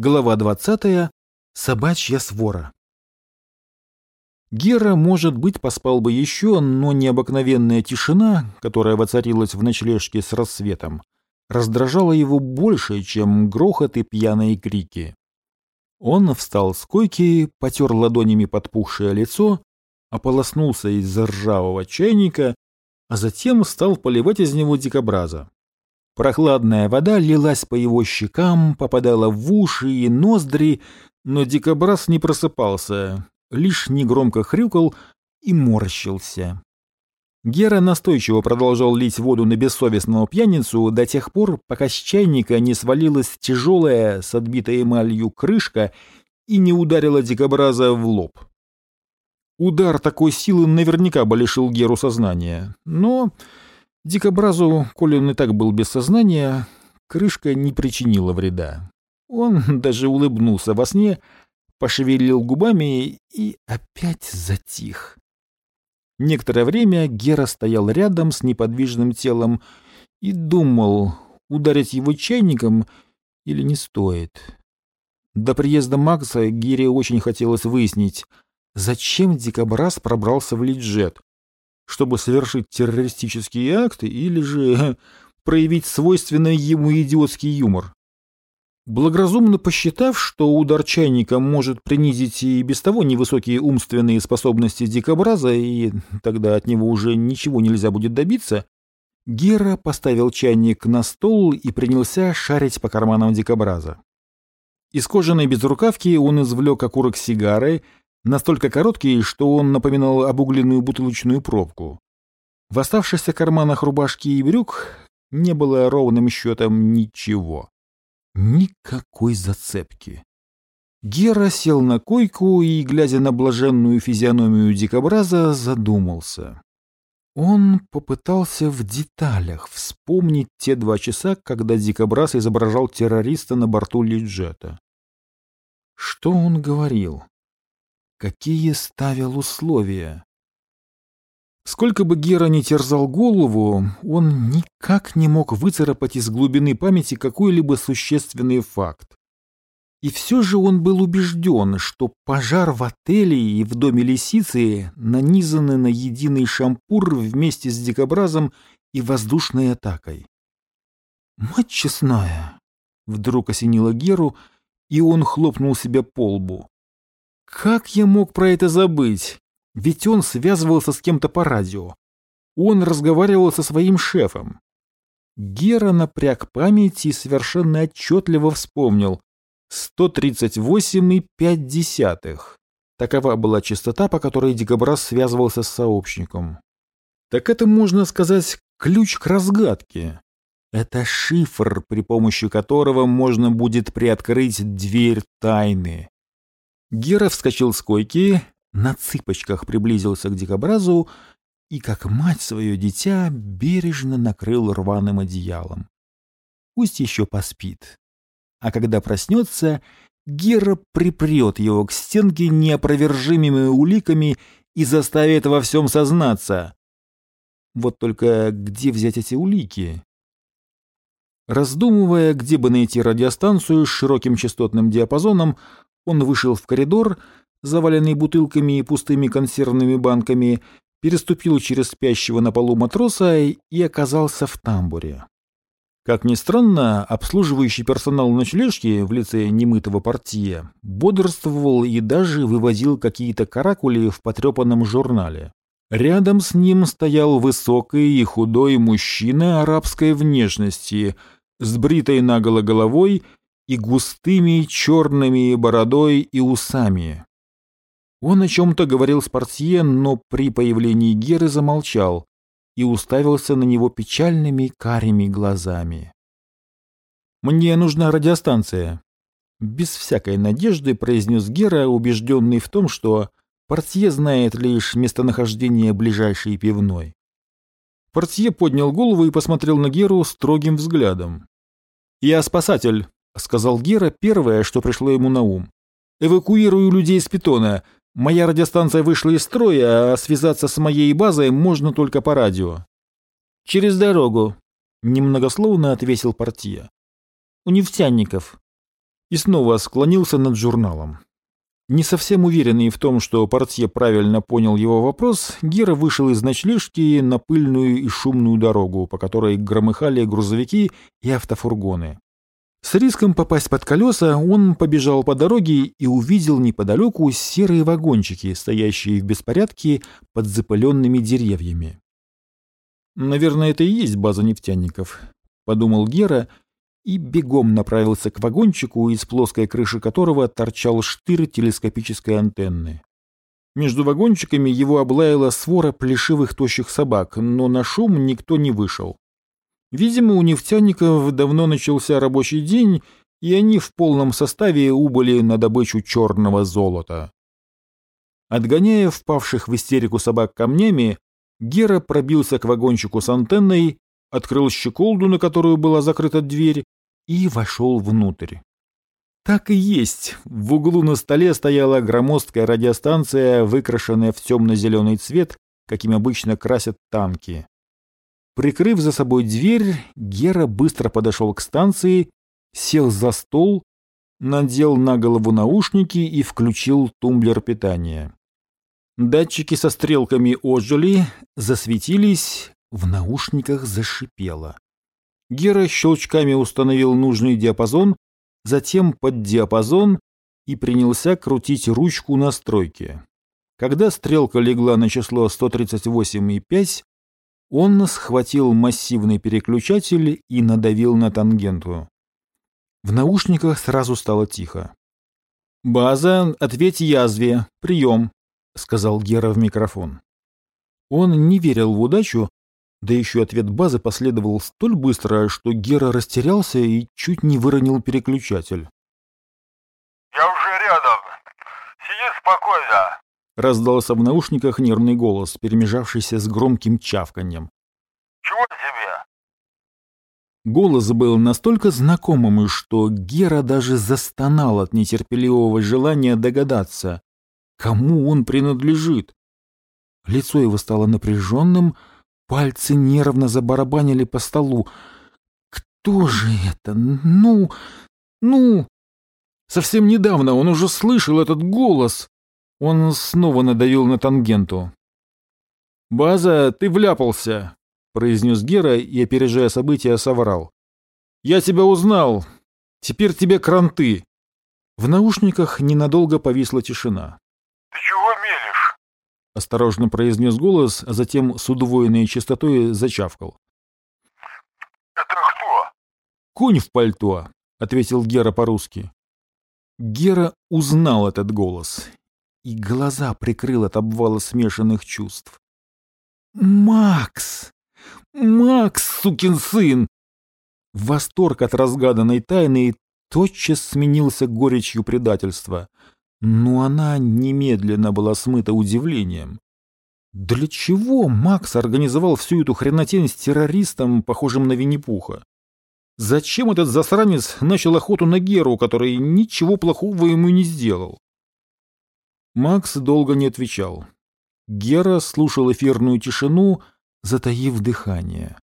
Глава 20. Собачья свора. Гера, может быть, поспал бы еще, но необыкновенная тишина, которая воцарилась в ночлежке с рассветом, раздражала его больше, чем грохот и пьяные крики. Он встал с койки, потер ладонями подпухшее лицо, ополоснулся из ржавого чайника, а затем стал поливать из него дикобраза. Прохладная вода лилась по его щекам, попадала в уши и ноздри, но дикобраз не просыпался, лишь негромко хрюкал и морщился. Гера настойчиво продолжал лить воду на бессовестного пьяницу до тех пор, пока с чайника не свалилась тяжелая с отбитой эмалью крышка и не ударила дикобраза в лоб. Удар такой силы наверняка бы лишил Геру сознания, но Дикобразу, коли он и так был без сознания, крышка не причинила вреда. Он даже улыбнулся во сне, пошевелил губами и опять затих. Некоторое время Гера стоял рядом с неподвижным телом и думал, ударить его чайником или не стоит. До приезда Макса Гере очень хотелось выяснить, зачем дикобраз пробрался в Лиджет чтобы совершить террористические акты или же проявить свойственный ему идиотский юмор. Благоразумно посчитав, что удар чайника может принизить и без того невысокие умственные способности дикобраза, и тогда от него уже ничего нельзя будет добиться, Гера поставил чайник на стол и принялся шарить по карманам дикобраза. Из кожаной безрукавки он извлек окурок сигары, настолько короткий, что он напоминал обугленную бутылочную пробку. В оставшихся карманах рубашки и брюк не было ровным счетом ничего. Никакой зацепки. Гера сел на койку и, глядя на блаженную физиономию дикобраза, задумался. Он попытался в деталях вспомнить те два часа, когда дикобраз изображал террориста на борту Лиджета. Что он говорил? Какие ставил условия? Сколько бы Гера ни терзал голову, он никак не мог выцарапать из глубины памяти какой-либо существенный факт. И все же он был убежден, что пожар в отеле и в доме лисицы нанизаны на единый шампур вместе с дикобразом и воздушной атакой. «Мать честная!» — вдруг осенило Геру, и он хлопнул себя по лбу. Как я мог про это забыть? Ведь он связывался с кем-то по радио. Он разговаривал со своим шефом. Гера напряг память и совершенно отчетливо вспомнил. 138,5. Такова была частота, по которой Дикобраз связывался с сообщником. Так это, можно сказать, ключ к разгадке. Это шифр, при помощи которого можно будет приоткрыть дверь тайны. Гера вскочил с койки, на цыпочках приблизился к дикобразу и, как мать свое дитя, бережно накрыл рваным одеялом. Пусть еще поспит. А когда проснется, Гера припрет его к стенке неопровержимыми уликами и заставит во всем сознаться. Вот только где взять эти улики? Раздумывая, где бы найти радиостанцию с широким частотным диапазоном, он вышел в коридор, заваленный бутылками и пустыми консервными банками, переступил через спящего на полу матроса и оказался в тамбуре. Как ни странно, обслуживающий персонал ночлежки в лице немытого портье бодрствовал и даже вывозил какие-то каракули в потрепанном журнале. Рядом с ним стоял высокий и худой мужчина арабской внешности, с бритой наголо головой и густыми черными бородой и усами. Он о чем-то говорил с портье, но при появлении Геры замолчал и уставился на него печальными карими глазами. «Мне нужна радиостанция», — без всякой надежды произнес Гера, убежденный в том, что портье знает лишь местонахождение ближайшей пивной. Портье поднял голову и посмотрел на Геру строгим взглядом. «Я спасатель», — сказал Гера первое, что пришло ему на ум. «Эвакуирую людей с питона. Моя радиостанция вышла из строя, а связаться с моей базой можно только по радио». «Через дорогу», — немногословно ответил партия. «У нефтяников». и снова склонился над журналом. Не совсем уверенный в том, что портье правильно понял его вопрос, Гера вышел из ночлежки на пыльную и шумную дорогу, по которой громыхали грузовики и автофургоны. С риском попасть под колеса он побежал по дороге и увидел неподалеку серые вагончики, стоящие в беспорядке под запыленными деревьями. «Наверное, это и есть база нефтяников», — подумал Гера и бегом направился к вагончику, из плоской крыши которого торчал штырь телескопической антенны. Между вагончиками его облаяла свора плешивых тощих собак, но на шум никто не вышел. Видимо, у нефтяников давно начался рабочий день, и они в полном составе убыли на добычу черного золота. Отгоняя впавших в истерику собак камнями, Гера пробился к вагончику с антенной, открыл щеколду, на которую была закрыта дверь, и вошел внутрь. Так и есть. В углу на столе стояла громоздкая радиостанция, выкрашенная в темно-зеленый цвет, каким обычно красят танки. Прикрыв за собой дверь, Гера быстро подошел к станции, сел за стол, надел на голову наушники и включил тумблер питания. Датчики со стрелками ожили, засветились, в наушниках зашипело. Гера щелчками установил нужный диапазон, затем под диапазон и принялся крутить ручку настройки. Когда стрелка легла на число 138,5, он схватил массивный переключатель и надавил на тангенту. В наушниках сразу стало тихо. «База, ответь язве. Прием», — сказал Гера в микрофон. Он не верил в удачу, да еще ответ базы последовал столь быстро, что Гера растерялся и чуть не выронил переключатель. «Я уже рядом. Сиди спокойно», — раздался в наушниках нервный голос, перемежавшийся с громким чавканьем. «Чего тебе?» Голос был настолько знакомым, что Гера даже застонал от нетерпеливого желания догадаться, кому он принадлежит. Лицо его стало напряженным, — Пальцы нервно забарабанили по столу. «Кто же это? Ну, ну...» Совсем недавно он уже слышал этот голос. Он снова надавил на тангенту. «База, ты вляпался», — произнес Гера и, опережая события, соврал. «Я тебя узнал. Теперь тебе кранты». В наушниках ненадолго повисла тишина. «Ты чего мелешь?» осторожно произнес голос, а затем с удвоенной частотой зачавкал. «Это кто?» «Конь в пальто», — ответил Гера по-русски. Гера узнал этот голос, и глаза прикрыл от обвала смешанных чувств. «Макс! Макс, сукин сын!» Восторг от разгаданной тайны тотчас сменился горечью предательства — но она немедленно была смыта удивлением. Для чего Макс организовал всю эту хренотень с террористом, похожим на Винни-Пуха? Зачем этот засранец начал охоту на Геру, который ничего плохого ему не сделал? Макс долго не отвечал. Гера слушал эфирную тишину, затаив дыхание.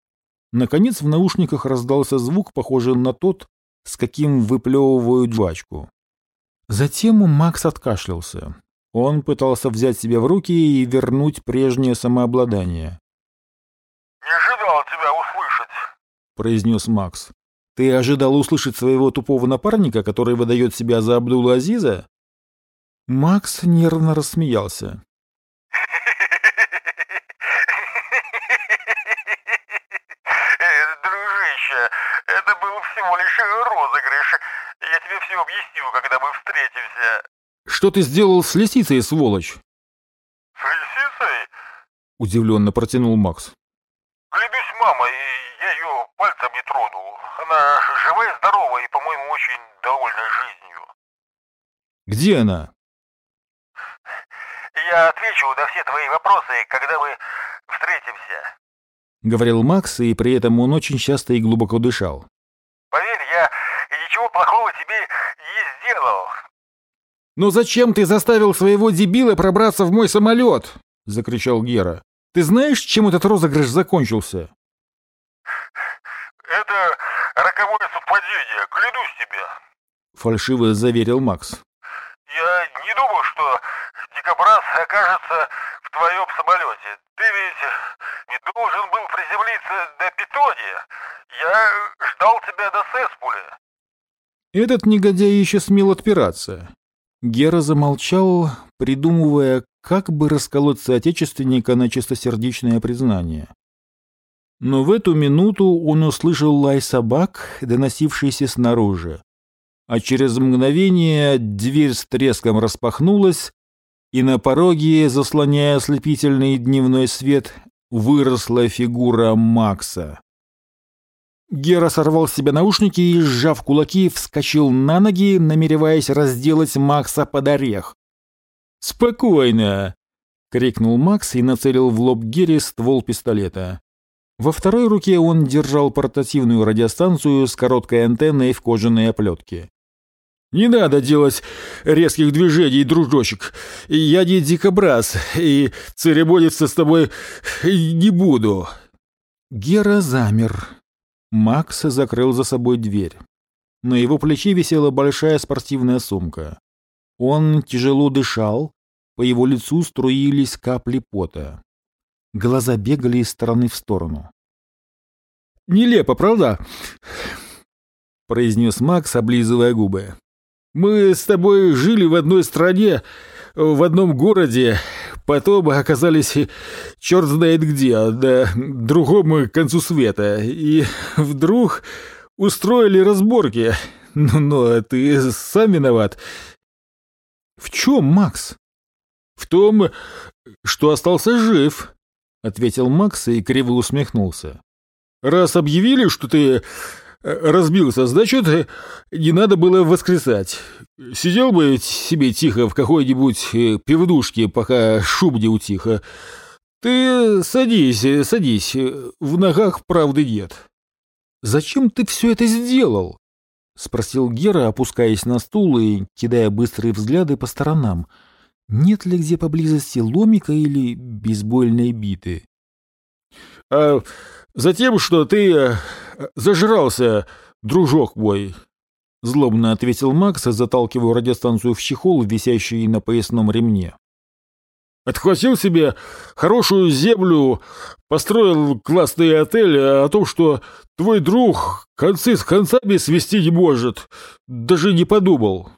Наконец в наушниках раздался звук, похожий на тот, с каким выплевывают жвачку. Затем Макс откашлялся. Он пытался взять себя в руки и вернуть прежнее самообладание. «Не ожидал тебя услышать», — произнес Макс. «Ты ожидал услышать своего тупого напарника, который выдает себя за Абдула Азиза?» Макс нервно рассмеялся. Дружище, это был всего лишь розыгрыш. Я тебе все объясню, когда мы встретимся. Что ты сделал с лисицей, сволочь? С лисицей? Удивленно протянул Макс. Клянусь, мама, я ее пальцем не тронул. Она живая, здоровая и, по-моему, очень довольна жизнью. Где она? Я отвечу на все твои вопросы, когда мы встретимся. Говорил Макс, и при этом он очень часто и глубоко дышал. Поверь, я ничего плохого тебе не сделал. «Но зачем ты заставил своего дебила пробраться в мой самолет?» — закричал Гера. «Ты знаешь, чем этот розыгрыш закончился?» «Это роковое совпадение, клянусь тебе». фальшиво заверил Макс. Я не думал, что дикобраз окажется в твоем самолете. Ты ведь не должен был приземлиться на питоне. Я ждал тебя до Сеспуля. Этот негодяй еще смел отпираться. Гера замолчал, придумывая, как бы расколоть соотечественника на чистосердечное признание. Но в эту минуту он услышал лай собак, доносившийся снаружи. А через мгновение дверь с треском распахнулась, и на пороге, заслоняя ослепительный дневной свет, выросла фигура Макса. Гера сорвал с себя наушники и, сжав кулаки, вскочил на ноги, намереваясь разделать Макса под орех. «Спокойно!» — крикнул Макс и нацелил в лоб Гере ствол пистолета. Во второй руке он держал портативную радиостанцию с короткой антенной в кожаной оплетке. «Не надо делать резких движений, дружочек. Я не дикобраз, и церемониться с тобой не буду». Гера замер. Макс закрыл за собой дверь. На его плече висела большая спортивная сумка. Он тяжело дышал, по его лицу струились капли пота. Глаза бегали из стороны в сторону. «Нелепо, правда?» — произнес Макс, облизывая губы. «Мы с тобой жили в одной стране, в одном городе, потом оказались черт знает где, на другом концу света, и вдруг устроили разборки. Ну, но ты сам виноват». «В чем, Макс?» «В том, что остался жив», — ответил Макс и криво усмехнулся. «Раз объявили, что ты э, разбился, значит, не надо было воскресать. Сидел бы себе тихо в какой-нибудь э, пивдушке, пока шум не утихо. Ты садись, садись, в ногах правды нет». «Зачем ты все это сделал?» — спросил Гера, опускаясь на стул и кидая быстрые взгляды по сторонам — нет ли где поблизости ломика или бейсбольной биты? — А затем, что ты э, зажрался, дружок мой, — злобно ответил Макс, заталкивая радиостанцию в чехол, висящий на поясном ремне. Отхватил себе хорошую землю, построил классный отель, а о том, что твой друг концы с концами свести не может, даже не подумал.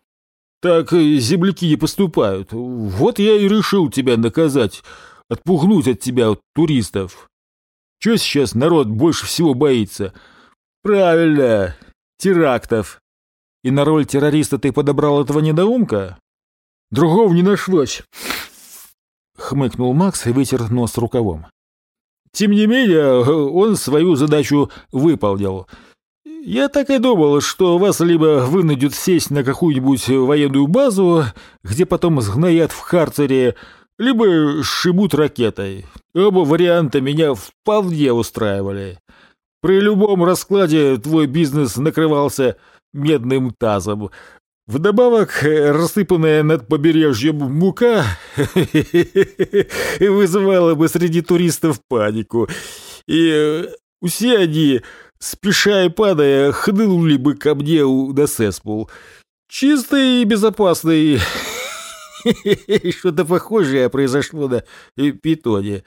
Так земляки не поступают. Вот я и решил тебя наказать, отпугнуть от тебя туристов. Чего сейчас народ больше всего боится? Правильно, терактов. И на роль террориста ты подобрал этого недоумка? Другого не нашлось. Хмыкнул Макс и вытер нос рукавом. Тем не менее, он свою задачу выполнил — я так и думал, что вас либо вынудят сесть на какую-нибудь военную базу, где потом сгноят в карцере, либо шибут ракетой. Оба варианта меня вполне устраивали. При любом раскладе твой бизнес накрывался медным тазом. Вдобавок, рассыпанная над побережьем мука вызывала бы среди туристов панику. И все они спеша и падая, хнынули бы ко мне до Сеспул. Чистый и безопасный. Что-то похожее произошло на Питоне.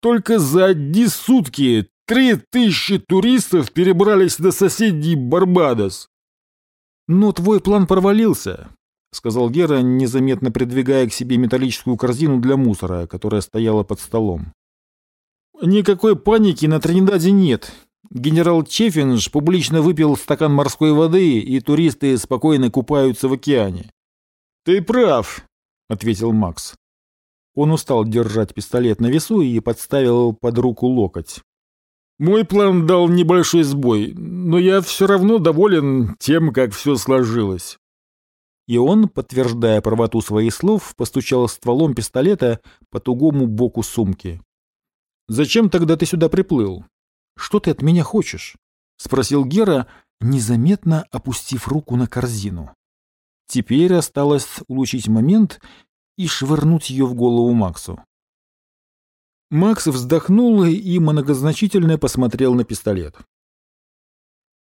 Только за одни сутки три тысячи туристов перебрались на соседний Барбадос. «Но твой план провалился», — сказал Гера, незаметно придвигая к себе металлическую корзину для мусора, которая стояла под столом. «Никакой паники на Тринидаде нет. Генерал Чефинж публично выпил стакан морской воды, и туристы спокойно купаются в океане. «Ты прав», — ответил Макс. Он устал держать пистолет на весу и подставил под руку локоть. «Мой план дал небольшой сбой, но я все равно доволен тем, как все сложилось». И он, подтверждая правоту своих слов, постучал стволом пистолета по тугому боку сумки. «Зачем тогда ты сюда приплыл? Что ты от меня хочешь? — спросил Гера, незаметно опустив руку на корзину. Теперь осталось улучшить момент и швырнуть ее в голову Максу. Макс вздохнул и многозначительно посмотрел на пистолет.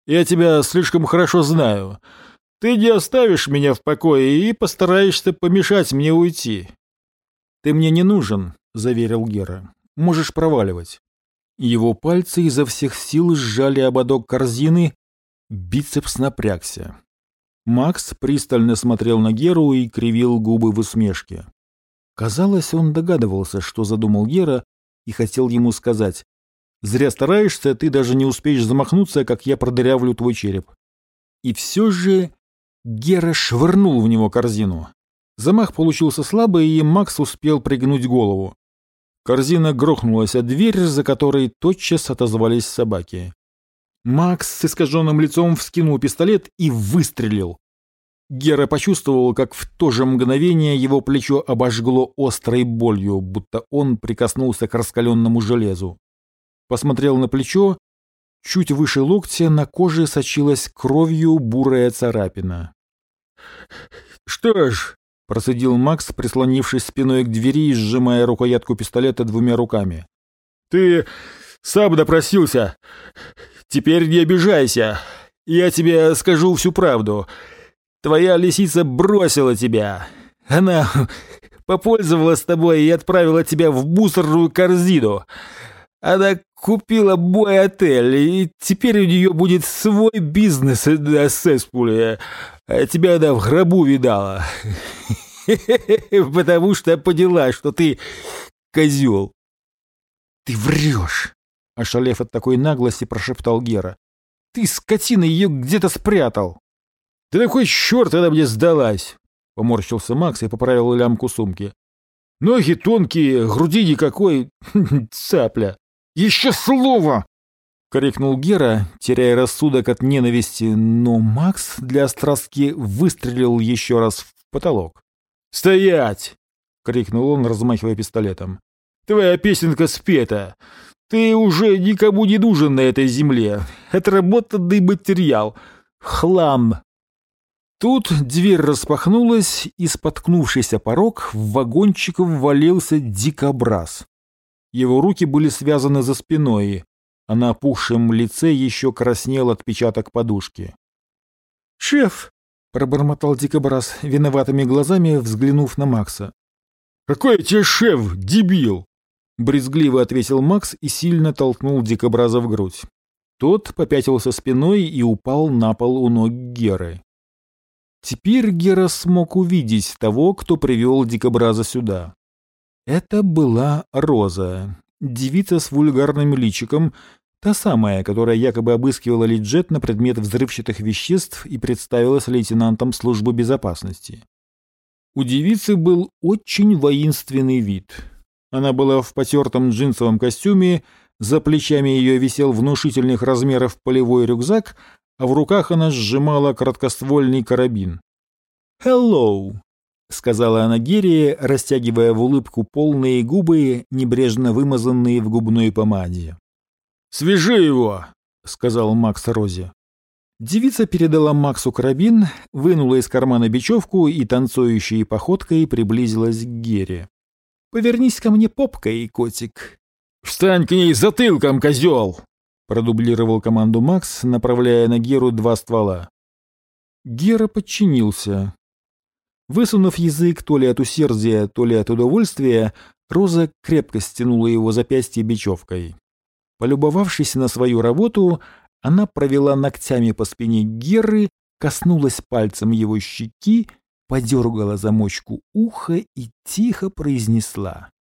«Я тебя слишком хорошо знаю. Ты не оставишь меня в покое и постараешься помешать мне уйти. Ты мне не нужен, заверил Гера. Можешь проваливать. Его пальцы изо всех сил сжали ободок корзины, бицепс напрягся. Макс пристально смотрел на Геру и кривил губы в усмешке. Казалось, он догадывался, что задумал Гера, и хотел ему сказать «Зря стараешься, ты даже не успеешь замахнуться, как я продырявлю твой череп». И все же Гера швырнул в него корзину. Замах получился слабый, и Макс успел пригнуть голову. Корзина грохнулась о дверь, за которой тотчас отозвались собаки. Макс с искаженным лицом вскинул пистолет и выстрелил. Гера почувствовал, как в то же мгновение его плечо обожгло острой болью, будто он прикоснулся к раскаленному железу. Посмотрел на плечо Чуть выше локтя на коже сочилась кровью бурая царапина. «Что ж», — процедил Макс, прислонившись спиной к двери и сжимая рукоятку пистолета двумя руками. «Ты сам допросился. Теперь не обижайся. Я тебе скажу всю правду. Твоя лисица бросила тебя. Она попользовалась тобой и отправила тебя в мусорную корзину. Она купила бой-отель, и теперь у нее будет свой бизнес на Сеспуле. А тебя она в гробу видала. Потому что поняла, что ты козел. Ты врешь, ошалев от такой наглости, прошептал Гера. Ты, скотина, ее где-то спрятал. Да такой черт она мне сдалась, поморщился Макс и поправил лямку сумки. Ноги тонкие, груди никакой, цапля. Еще слово!» — крикнул Гера, теряя рассудок от ненависти, но Макс для страстки выстрелил еще раз в потолок. «Стоять!» — крикнул он, размахивая пистолетом. «Твоя песенка спета! Ты уже никому не нужен на этой земле! Отработанный материал! Хлам!» Тут дверь распахнулась, и, споткнувшийся порог, в вагончик ввалился дикобраз. Его руки были связаны за спиной, а на опухшем лице еще краснел отпечаток подушки. «Шеф!» — пробормотал дикобраз, виноватыми глазами взглянув на Макса. «Какой тебе шеф, дебил!» — брезгливо ответил Макс и сильно толкнул дикобраза в грудь. Тот попятился спиной и упал на пол у ног Геры. Теперь Гера смог увидеть того, кто привел дикобраза сюда. Это была Роза, девица с вульгарным личиком, та самая, которая якобы обыскивала Лиджет на предмет взрывчатых веществ и представилась лейтенантом службы безопасности. У девицы был очень воинственный вид. Она была в потертом джинсовом костюме, за плечами ее висел внушительных размеров полевой рюкзак, а в руках она сжимала краткоствольный карабин. «Hello!» — сказала она Герри, растягивая в улыбку полные губы, небрежно вымазанные в губной помаде. «Свяжи его!» — сказал Макс Розе. Девица передала Максу карабин, вынула из кармана бечевку и танцующей походкой приблизилась к Гере. «Повернись ко мне попкой, котик». «Встань к ней затылком, козел!» — продублировал команду Макс, направляя на Геру два ствола. Гера подчинился, Высунув язык то ли от усердия, то ли от удовольствия, Роза крепко стянула его запястье бечевкой. Полюбовавшись на свою работу, она провела ногтями по спине Геры, коснулась пальцем его щеки, подергала замочку уха и тихо произнесла.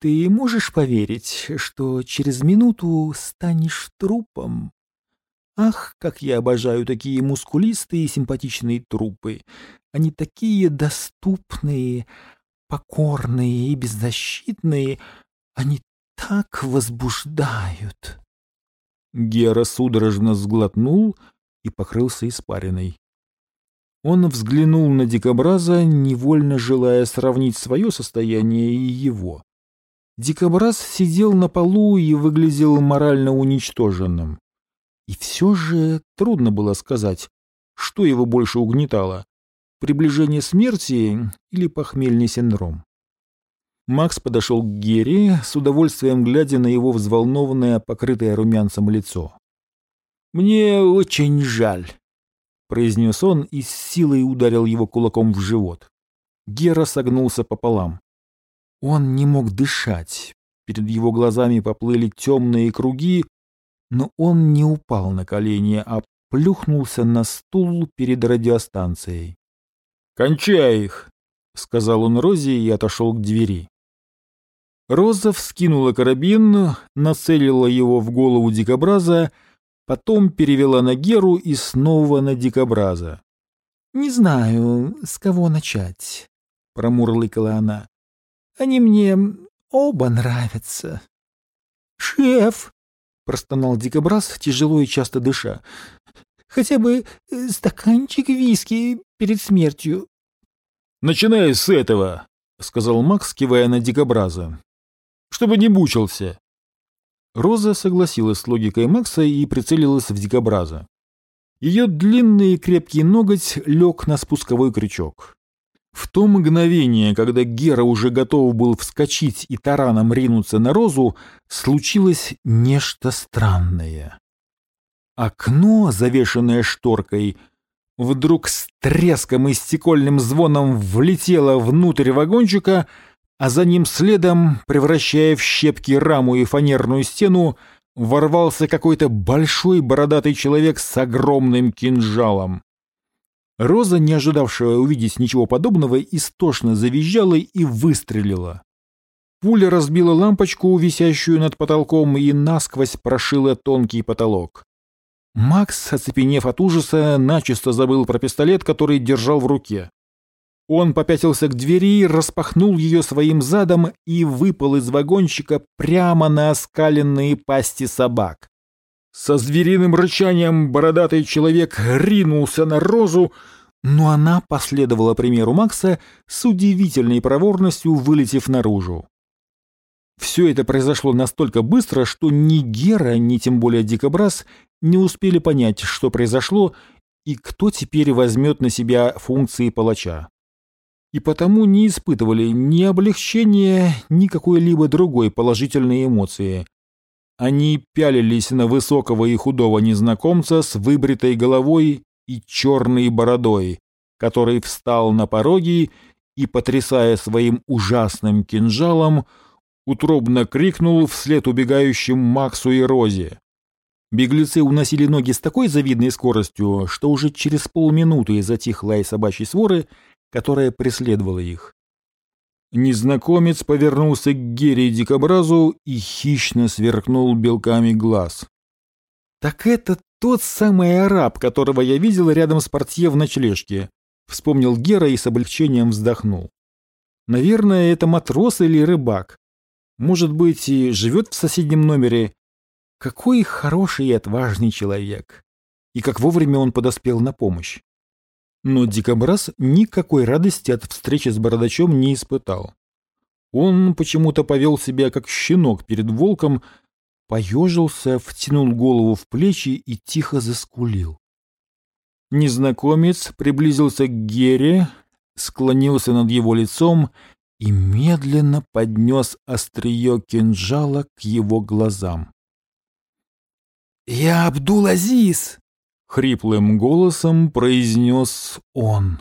«Ты можешь поверить, что через минуту станешь трупом?» Ах, как я обожаю такие мускулистые и симпатичные трупы. Они такие доступные, покорные и беззащитные. Они так возбуждают. Гера судорожно сглотнул и покрылся испариной. Он взглянул на дикобраза, невольно желая сравнить свое состояние и его. Дикобраз сидел на полу и выглядел морально уничтоженным. И все же трудно было сказать, что его больше угнетало — приближение смерти или похмельный синдром. Макс подошел к Герри, с удовольствием глядя на его взволнованное, покрытое румянцем лицо. «Мне очень жаль». — произнес он и с силой ударил его кулаком в живот. Гера согнулся пополам. Он не мог дышать. Перед его глазами поплыли темные круги, но он не упал на колени, а плюхнулся на стул перед радиостанцией. «Кончай их!» — сказал он Розе и отошел к двери. Роза вскинула карабин, нацелила его в голову дикобраза, потом перевела на Геру и снова на дикобраза. «Не знаю, с кого начать», — промурлыкала она. «Они мне оба нравятся». «Шеф!» — простонал дикобраз, тяжело и часто дыша. «Хотя бы стаканчик виски перед смертью». «Начинай с этого», — сказал Макс, кивая на дикобраза чтобы не бучился. Роза согласилась с логикой Макса и прицелилась в дикобраза. Ее длинный и крепкий ноготь лег на спусковой крючок. В то мгновение, когда Гера уже готов был вскочить и тараном ринуться на Розу, случилось нечто странное. Окно, завешенное шторкой, вдруг с треском и стекольным звоном влетело внутрь вагончика — а за ним следом, превращая в щепки раму и фанерную стену, ворвался какой-то большой бородатый человек с огромным кинжалом. Роза, не ожидавшая увидеть ничего подобного, истошно завизжала и выстрелила. Пуля разбила лампочку, висящую над потолком, и насквозь прошила тонкий потолок. Макс, оцепенев от ужаса, начисто забыл про пистолет, который держал в руке. Он попятился к двери, распахнул ее своим задом и выпал из вагончика прямо на оскаленные пасти собак. Со звериным рычанием бородатый человек ринулся на розу, но она последовала примеру Макса с удивительной проворностью, вылетев наружу. Все это произошло настолько быстро, что ни Гера, ни тем более Дикобраз не успели понять, что произошло и кто теперь возьмет на себя функции палача и потому не испытывали ни облегчения, ни какой-либо другой положительной эмоции. Они пялились на высокого и худого незнакомца с выбритой головой и черной бородой, который встал на пороге и, потрясая своим ужасным кинжалом, утробно крикнул вслед убегающим Максу и Розе. Беглецы уносили ноги с такой завидной скоростью, что уже через полминуты затих лай собачьей своры, которая преследовала их. Незнакомец повернулся к Гере Дикобразу и хищно сверкнул белками глаз. «Так это тот самый араб, которого я видел рядом с портье в ночлежке», — вспомнил Гера и с облегчением вздохнул. «Наверное, это матрос или рыбак. Может быть, и живет в соседнем номере. Какой хороший и отважный человек. И как вовремя он подоспел на помощь. Но Дикобраз никакой радости от встречи с Бородачом не испытал. Он почему-то повел себя как щенок перед волком, поежился, втянул голову в плечи и тихо заскулил. Незнакомец приблизился к Гере, склонился над его лицом и медленно поднес острие кинжала к его глазам. «Я Абдул-Азиз!» — хриплым голосом произнес он.